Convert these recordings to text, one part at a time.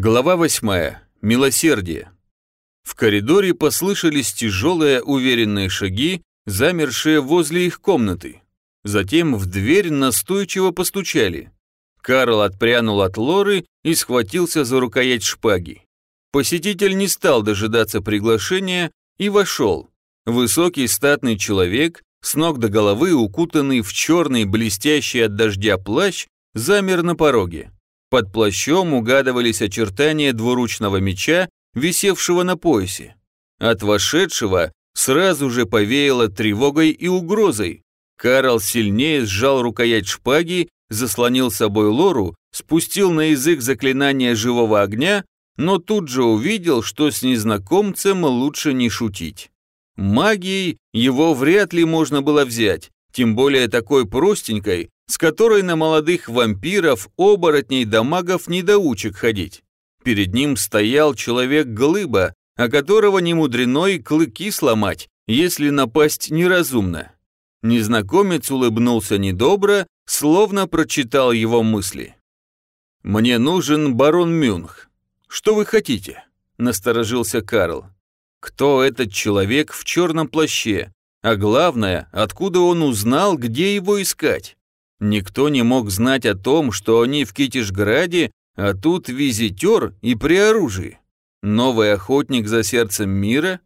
Глава восьмая. Милосердие. В коридоре послышались тяжелые уверенные шаги, замершие возле их комнаты. Затем в дверь настойчиво постучали. Карл отпрянул от Лоры и схватился за рукоять шпаги. Посетитель не стал дожидаться приглашения и вошел. Высокий статный человек, с ног до головы укутанный в черный блестящий от дождя плащ, замер на пороге. Под плащом угадывались очертания двуручного меча, висевшего на поясе. От вошедшего сразу же повеяло тревогой и угрозой. Карл сильнее сжал рукоять шпаги, заслонил собой Лору, спустил на язык заклинание живого огня, но тут же увидел, что с незнакомцем лучше не шутить. Магией его вряд ли можно было взять, тем более такой простенькой, с которой на молодых вампиров, оборотней да магов-недоучек ходить. Перед ним стоял человек-глыба, о которого не мудрено и клыки сломать, если напасть неразумно. Незнакомец улыбнулся недобро, словно прочитал его мысли. «Мне нужен барон Мюнх. Что вы хотите?» – насторожился Карл. «Кто этот человек в черном плаще? А главное, откуда он узнал, где его искать?» Никто не мог знать о том, что они в Китишграде, а тут визитер и при оружии. Новый охотник за сердцем мира?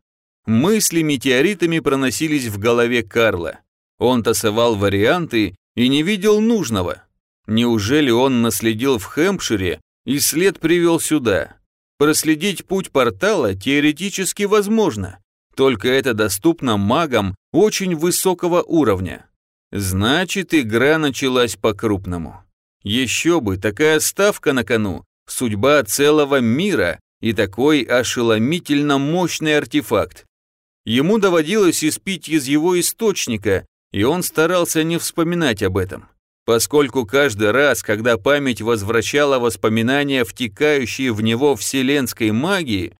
Мысли метеоритами проносились в голове Карла. Он тасовал варианты и не видел нужного. Неужели он наследил в Хэмпшире и след привел сюда? Проследить путь портала теоретически возможно, только это доступно магам очень высокого уровня. Значит, игра началась по-крупному. Еще бы, такая ставка на кону, судьба целого мира и такой ошеломительно мощный артефакт. Ему доводилось испить из его источника, и он старался не вспоминать об этом, поскольку каждый раз, когда память возвращала воспоминания, втекающие в него вселенской магии,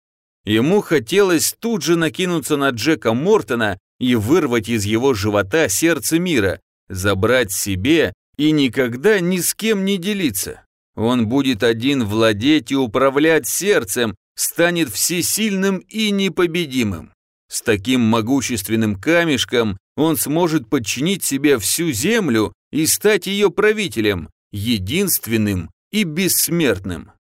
ему хотелось тут же накинуться на Джека Мортона и вырвать из его живота сердце мира, забрать себе и никогда ни с кем не делиться. Он будет один владеть и управлять сердцем, станет всесильным и непобедимым. С таким могущественным камешком он сможет подчинить себе всю землю и стать ее правителем, единственным и бессмертным.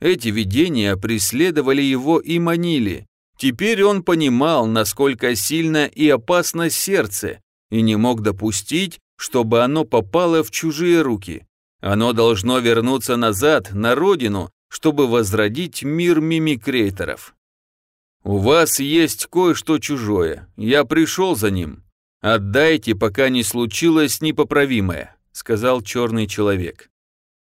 Эти видения преследовали его и манили, Теперь он понимал, насколько сильно и опасно сердце, и не мог допустить, чтобы оно попало в чужие руки. Оно должно вернуться назад, на родину, чтобы возродить мир мимикрейторов. «У вас есть кое-что чужое, я пришел за ним. Отдайте, пока не случилось непоправимое», — сказал черный человек.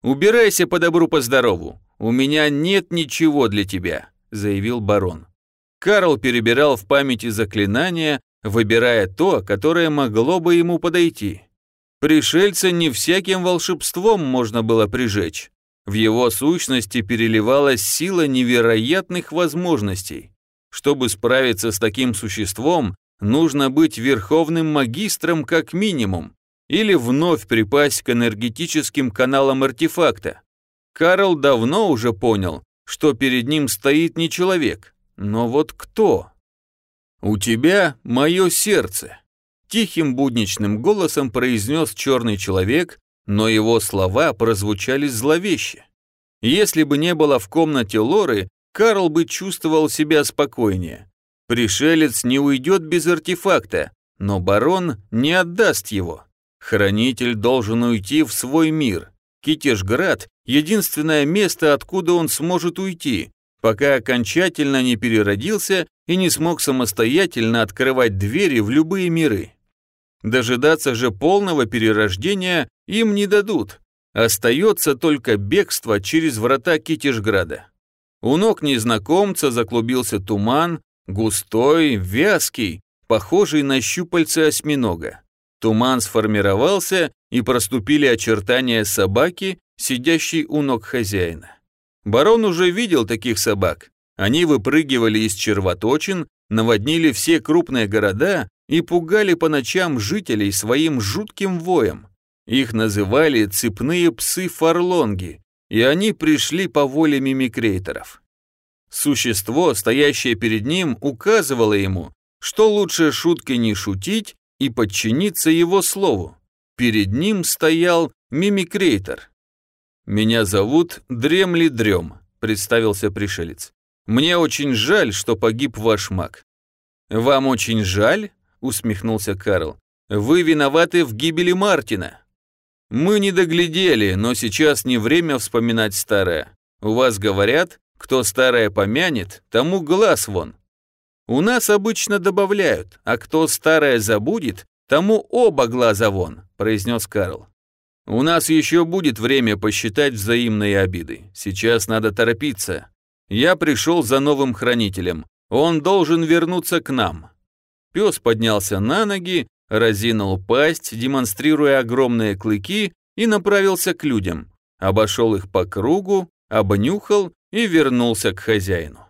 «Убирайся по добру, по здорову, у меня нет ничего для тебя», — заявил барон. Карл перебирал в памяти заклинания, выбирая то, которое могло бы ему подойти. Пришельца не всяким волшебством можно было прижечь. В его сущности переливалась сила невероятных возможностей. Чтобы справиться с таким существом, нужно быть верховным магистром как минимум, или вновь припасть к энергетическим каналам артефакта. Карл давно уже понял, что перед ним стоит не человек, но вот кто? «У тебя мое сердце», – тихим будничным голосом произнес черный человек, но его слова прозвучали зловеще. Если бы не было в комнате Лоры, Карл бы чувствовал себя спокойнее. Пришелец не уйдет без артефакта, но барон не отдаст его. Хранитель должен уйти в свой мир. Китежград – единственное место, откуда он сможет уйти, пока окончательно не переродился и не смог самостоятельно открывать двери в любые миры. Дожидаться же полного перерождения им не дадут. Остается только бегство через врата Китежграда. У ног незнакомца заклубился туман, густой, вязкий, похожий на щупальца осьминога. Туман сформировался, и проступили очертания собаки, сидящей у ног хозяина. Барон уже видел таких собак. Они выпрыгивали из червоточин, наводнили все крупные города и пугали по ночам жителей своим жутким воем. Их называли цепные псы-фарлонги, и они пришли по воле мимикрейторов. Существо, стоящее перед ним, указывало ему, что лучше шутки не шутить и подчиниться его слову. Перед ним стоял мимикрейтор. «Меня зовут Дремли Дрем», — представился пришелец. «Мне очень жаль, что погиб ваш маг». «Вам очень жаль?» — усмехнулся Карл. «Вы виноваты в гибели Мартина». «Мы не доглядели, но сейчас не время вспоминать старое. У вас говорят, кто старое помянет, тому глаз вон. У нас обычно добавляют, а кто старое забудет, тому оба глаза вон», — произнес Карл. «У нас еще будет время посчитать взаимные обиды. Сейчас надо торопиться. Я пришел за новым хранителем. Он должен вернуться к нам». Пес поднялся на ноги, разинул пасть, демонстрируя огромные клыки, и направился к людям. Обошел их по кругу, обнюхал и вернулся к хозяину.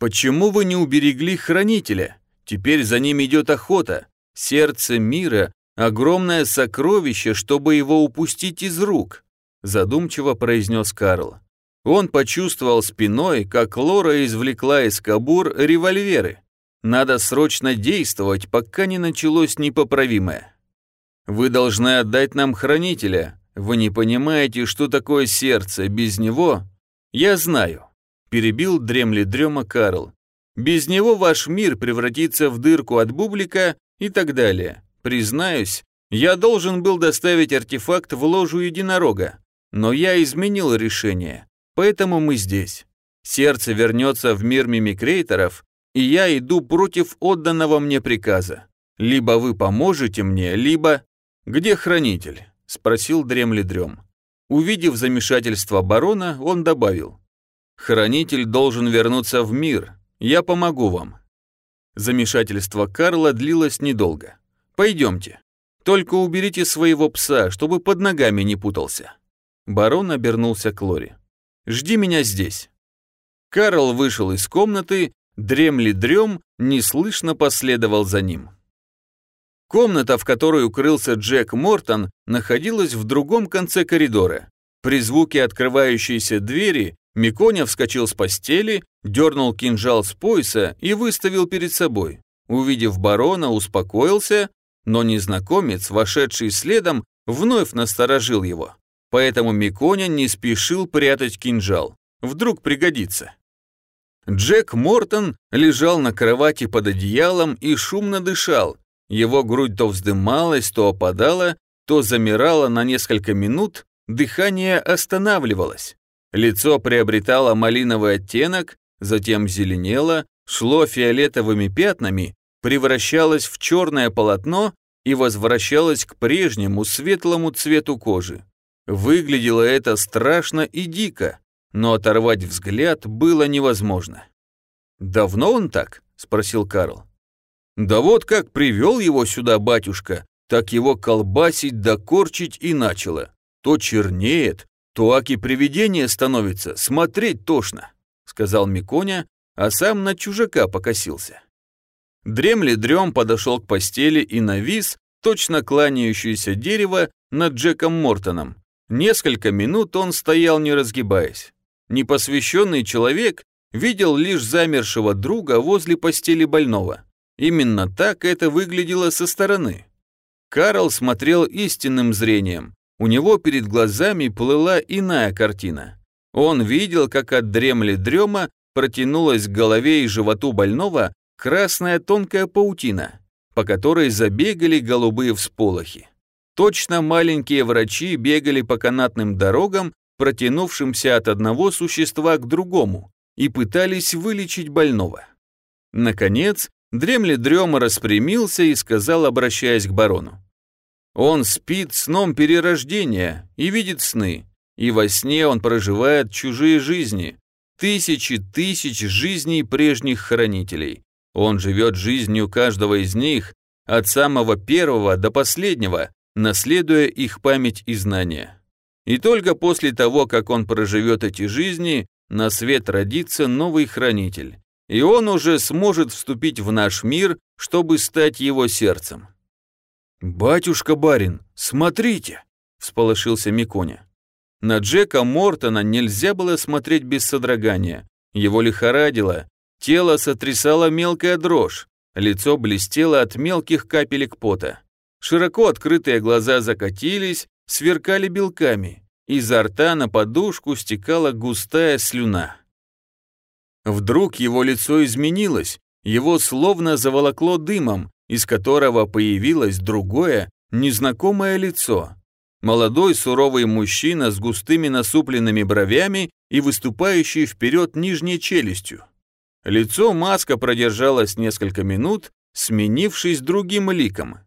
«Почему вы не уберегли хранителя? Теперь за ним идет охота. Сердце мира — огромное сокровище, чтобы его упустить из рук», задумчиво произнес Карл. Он почувствовал спиной, как Лора извлекла из кабур револьверы. Надо срочно действовать, пока не началось непоправимое. Вы должны отдать нам хранителя. Вы не понимаете, что такое сердце. Без него «Я знаю», – перебил дремли дрема Карл. «Без него ваш мир превратится в дырку от бублика и так далее. Признаюсь, я должен был доставить артефакт в ложу единорога, но я изменил решение, поэтому мы здесь. Сердце вернется в мир мимикрейторов, и я иду против отданного мне приказа. Либо вы поможете мне, либо... Где хранитель?» – спросил дремли дрем. Увидев замешательство барона, он добавил. «Хранитель должен вернуться в мир. Я помогу вам». Замешательство Карла длилось недолго. «Пойдемте. Только уберите своего пса, чтобы под ногами не путался». Барон обернулся к Лоре. «Жди меня здесь». Карл вышел из комнаты, дремли дрем, неслышно последовал за ним. Комната, в которой укрылся Джек Мортон, находилась в другом конце коридора. При звуке открывающейся двери Миконя вскочил с постели, дернул кинжал с пояса и выставил перед собой. Увидев барона, успокоился, но незнакомец, вошедший следом, вновь насторожил его. Поэтому Миконя не спешил прятать кинжал. Вдруг пригодится. Джек Мортон лежал на кровати под одеялом и шумно дышал, его грудь то вздымалась, то опадала, то замирала на несколько минут, дыхание останавливалось. Лицо приобретало малиновый оттенок, затем зеленело, шло фиолетовыми пятнами, превращалось в черное полотно и возвращалось к прежнему светлому цвету кожи. Выглядело это страшно и дико, но оторвать взгляд было невозможно. «Давно он так?» – спросил Карл. Да вот как привел его сюда батюшка, так его колбасить да корчить и начало. То чернеет, то аки привидение становится, смотреть тошно, сказал Миконя, а сам на чужака покосился. Дремли дрем подошел к постели и навис, точно кланяющееся дерево, над Джеком Мортоном. Несколько минут он стоял, не разгибаясь. Непосвященный человек видел лишь замершего друга возле постели больного. Именно так это выглядело со стороны. Карл смотрел истинным зрением. У него перед глазами плыла иная картина. Он видел, как от дремли дрема протянулась к голове и животу больного красная тонкая паутина, по которой забегали голубые всполохи. Точно маленькие врачи бегали по канатным дорогам, протянувшимся от одного существа к другому, и пытались вылечить больного. Наконец, Дремли дрема распрямился и сказал, обращаясь к барону. Он спит сном перерождения и видит сны, и во сне он проживает чужие жизни, тысячи тысяч жизней прежних хранителей. Он живет жизнью каждого из них, от самого первого до последнего, наследуя их память и знания. И только после того, как он проживет эти жизни, на свет родится новый хранитель, и он уже сможет вступить в наш мир, чтобы стать его сердцем. «Батюшка-барин, смотрите!» – всполошился Миконя. На Джека Мортона нельзя было смотреть без содрогания. Его лихорадило, тело сотрясало мелкая дрожь, лицо блестело от мелких капелек пота. Широко открытые глаза закатились, сверкали белками. Изо рта на подушку стекала густая слюна. Вдруг его лицо изменилось, его словно заволокло дымом, из которого появилось другое, незнакомое лицо. Молодой суровый мужчина с густыми насупленными бровями и выступающей вперед нижней челюстью. Лицо маска продержалось несколько минут, сменившись другим ликом.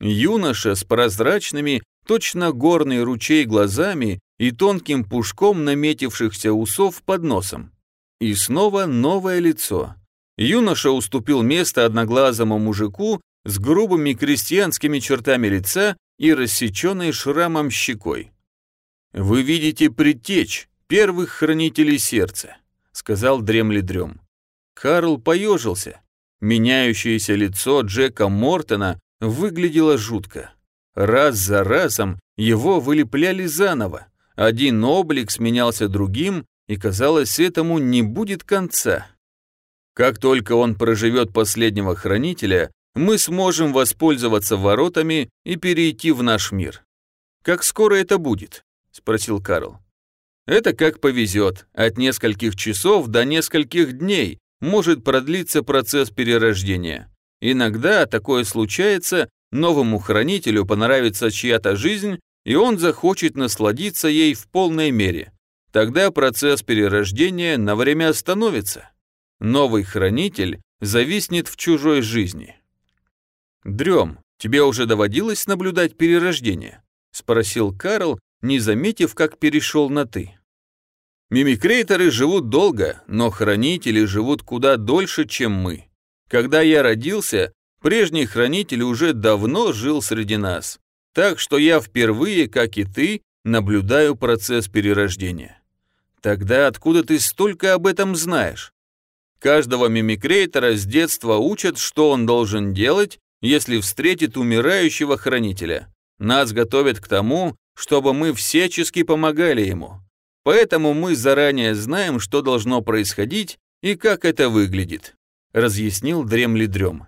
Юноша с прозрачными, точно горный ручей глазами и тонким пушком наметившихся усов под носом. И снова новое лицо. Юноша уступил место одноглазому мужику с грубыми крестьянскими чертами лица и рассеченной шрамом щекой. «Вы видите предтечь первых хранителей сердца», — сказал дремли дрем. Карл поежился. Меняющееся лицо Джека Мортона выглядело жутко. Раз за разом его вылепляли заново. Один облик сменялся другим, и казалось, этому не будет конца. Как только он проживет последнего хранителя, мы сможем воспользоваться воротами и перейти в наш мир. Как скоро это будет? Спросил Карл. Это как повезет. От нескольких часов до нескольких дней может продлиться процесс перерождения. Иногда такое случается, новому хранителю понравится чья-то жизнь, и он захочет насладиться ей в полной мере. Тогда процесс перерождения на время остановится новый хранитель зависнет в чужой жизни. «Дрем, тебе уже доводилось наблюдать перерождение?» — спросил Карл, не заметив, как перешел на «ты». Мимикрейторы живут долго, но хранители живут куда дольше, чем мы. Когда я родился, прежний хранитель уже давно жил среди нас, так что я впервые, как и ты, наблюдаю процесс перерождения. Тогда откуда ты столько об этом знаешь? Каждого мимикрейтора с детства учат, что он должен делать, если встретит умирающего хранителя. Нас готовят к тому, чтобы мы всячески помогали ему. Поэтому мы заранее знаем, что должно происходить и как это выглядит», — разъяснил дремли дрем.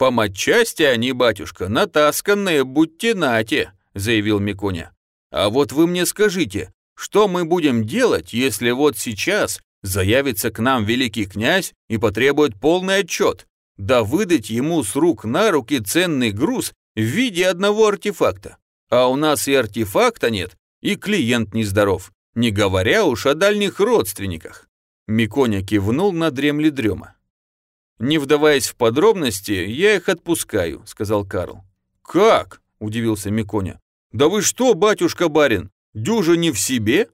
«По матчасти они, батюшка, натасканные, будьте нате», — заявил Миконя. «А вот вы мне скажите, что мы будем делать, если вот сейчас Заявится к нам великий князь и потребует полный отчет, да выдать ему с рук на руки ценный груз в виде одного артефакта. А у нас и артефакта нет, и клиент нездоров, не говоря уж о дальних родственниках. Миконя кивнул на дремли дрема. «Не вдаваясь в подробности, я их отпускаю», — сказал Карл. «Как?» — удивился Миконя. «Да вы что, батюшка-барин, дюжа не в себе?»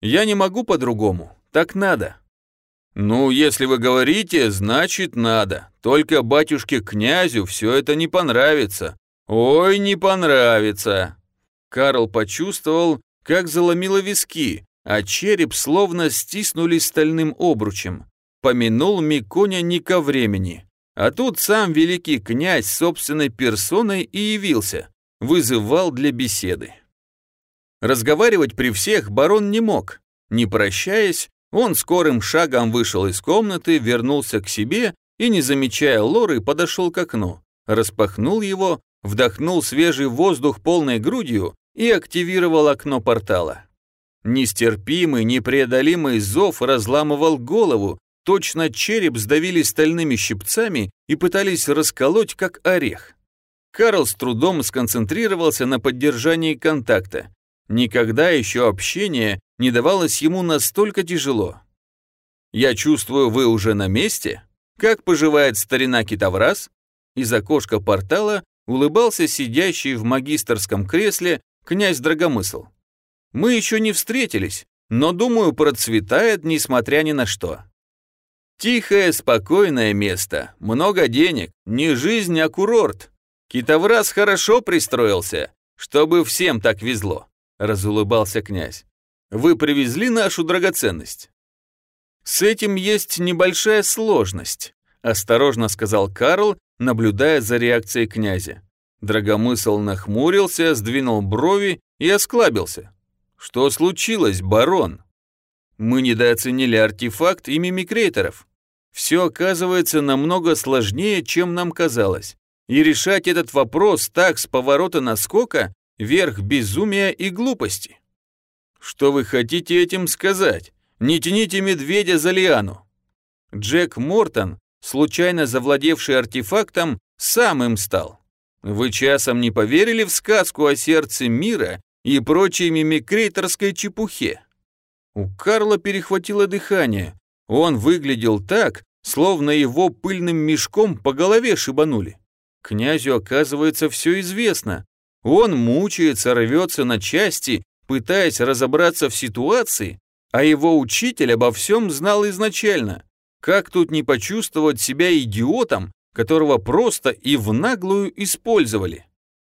«Я не могу по-другому. Так надо». «Ну, если вы говорите, значит надо. Только батюшке-князю все это не понравится. Ой, не понравится». Карл почувствовал, как заломило виски, а череп словно стиснули стальным обручем. Помянул Миконя не ко времени. А тут сам великий князь собственной персоной и явился, вызывал для беседы. Разговаривать при всех барон не мог. Не прощаясь, он скорым шагом вышел из комнаты, вернулся к себе и, не замечая Лоры, подошел к окну, распахнул его, вдохнул свежий воздух полной грудью и активировал окно портала. Нестерпимый, непреодолимый зов разламывал голову, точно череп сдавили стальными щипцами и пытались расколоть, как орех. Карл с трудом сконцентрировался на поддержании контакта. Никогда еще общение не давалось ему настолько тяжело. «Я чувствую, вы уже на месте? Как поживает старина Китовраз?» Из окошка портала улыбался сидящий в магистрском кресле князь Драгомысл. «Мы еще не встретились, но, думаю, процветает, несмотря ни на что. Тихое, спокойное место, много денег, не жизнь, а курорт. Китовраз хорошо пристроился, чтобы всем так везло разулыбался князь. «Вы привезли нашу драгоценность?» «С этим есть небольшая сложность», — осторожно сказал Карл, наблюдая за реакцией князя. Драгомысл нахмурился, сдвинул брови и осклабился. Что случилось, барон? Мы недооценили артефакт и мимикрейторов. Все оказывается намного сложнее, чем нам казалось. И решать этот вопрос так с поворота наскока – верх безумия и глупости. Что вы хотите этим сказать? Не тяните медведя за лиану. Джек Мортон, случайно завладевший артефактом, сам им стал. Вы часом не поверили в сказку о сердце мира и прочей мимикрейторской чепухе? У Карла перехватило дыхание. Он выглядел так, словно его пыльным мешком по голове шибанули. Князю, оказывается, все известно. Он мучается, рвется на части, пытаясь разобраться в ситуации, а его учитель обо всем знал изначально. Как тут не почувствовать себя идиотом, которого просто и в наглую использовали?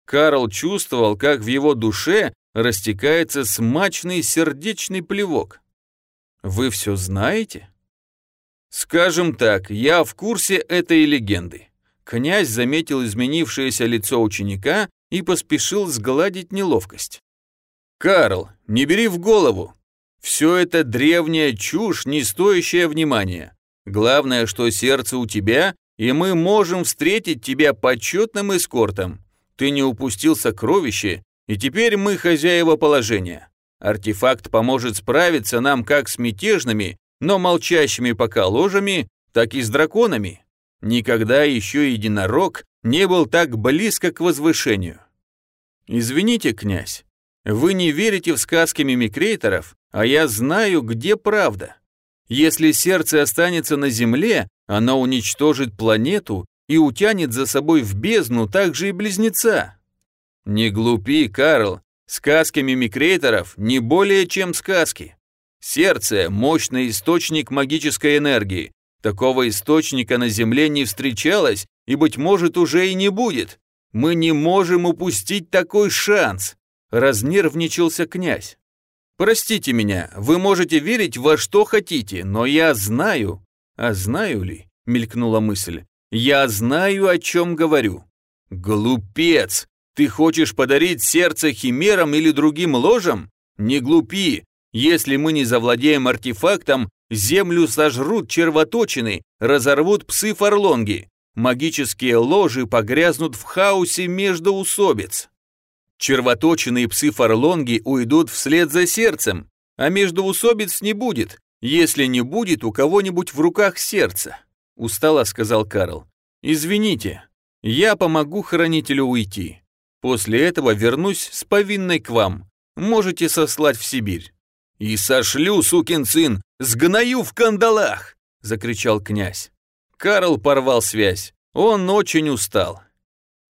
Карл чувствовал, как в его душе растекается смачный сердечный плевок. «Вы все знаете?» «Скажем так, я в курсе этой легенды». Князь заметил изменившееся лицо ученика и поспешил сгладить неловкость. «Карл, не бери в голову. Все это древняя чушь, не стоящая внимания. Главное, что сердце у тебя, и мы можем встретить тебя почетным эскортом. Ты не упустил сокровище, и теперь мы хозяева положения. Артефакт поможет справиться нам как с мятежными, но молчащими пока ложами, так и с драконами. Никогда еще единорог не был так близко к возвышению. Извините, князь, вы не верите в сказки мимикрейторов, а я знаю, где правда. Если сердце останется на земле, оно уничтожит планету и утянет за собой в бездну также и близнеца. Не глупи, Карл, сказки мимикрейторов не более чем сказки. Сердце – мощный источник магической энергии. Такого источника на Земле не встречалось и, быть может, уже и не будет. Мы не можем упустить такой шанс. Разнервничался князь. Простите меня, вы можете верить во что хотите, но я знаю. А знаю ли? Мелькнула мысль. Я знаю, о чем говорю. Глупец! Ты хочешь подарить сердце химерам или другим ложам? Не глупи, если мы не завладеем артефактом, землю сожрут червоточины, разорвут псы-фарлонги. Магические ложи погрязнут в хаосе между усобиц. Червоточины и псы-фарлонги уйдут вслед за сердцем, а между усобиц не будет, если не будет у кого-нибудь в руках сердца. Устало сказал Карл. Извините, я помогу хранителю уйти. После этого вернусь с повинной к вам. Можете сослать в Сибирь. «И сошлю, сукин сын, сгною в кандалах!» – закричал князь. Карл порвал связь. Он очень устал.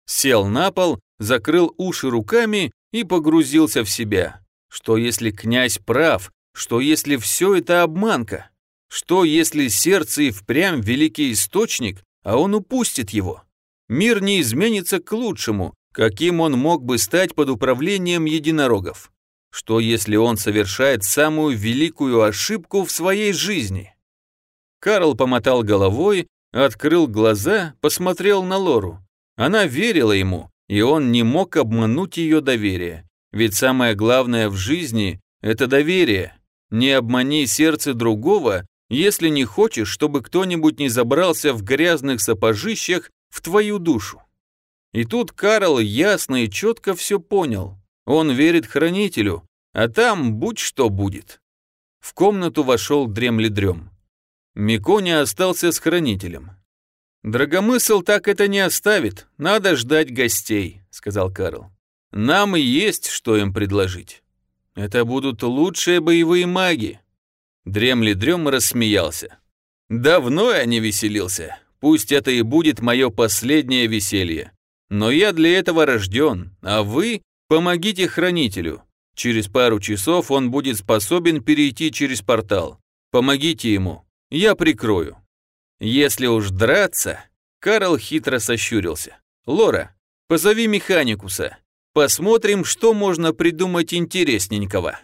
Сел на пол, закрыл уши руками и погрузился в себя. Что если князь прав? Что если все это обманка? Что если сердце и впрямь великий источник, а он упустит его? Мир не изменится к лучшему, каким он мог бы стать под управлением единорогов. Что если он совершает самую великую ошибку в своей жизни? Карл помотал головой, открыл глаза, посмотрел на Лору. Она верила ему, и он не мог обмануть ее доверие. Ведь самое главное в жизни – это доверие. Не обмани сердце другого, если не хочешь, чтобы кто-нибудь не забрался в грязных сапожищах в твою душу. И тут Карл ясно и четко все понял. Он верит хранителю, а там будь что будет. В комнату вошел дремледрем. Миконя остался с хранителем. «Драгомысл так это не оставит, надо ждать гостей», — сказал Карл. «Нам и есть, что им предложить. Это будут лучшие боевые маги». Дремледрем рассмеялся. «Давно я не веселился. Пусть это и будет мое последнее веселье. Но я для этого рожден, а вы Помогите хранителю. Через пару часов он будет способен перейти через портал. Помогите ему. Я прикрою. Если уж драться... Карл хитро сощурился. Лора, позови механикуса. Посмотрим, что можно придумать интересненького.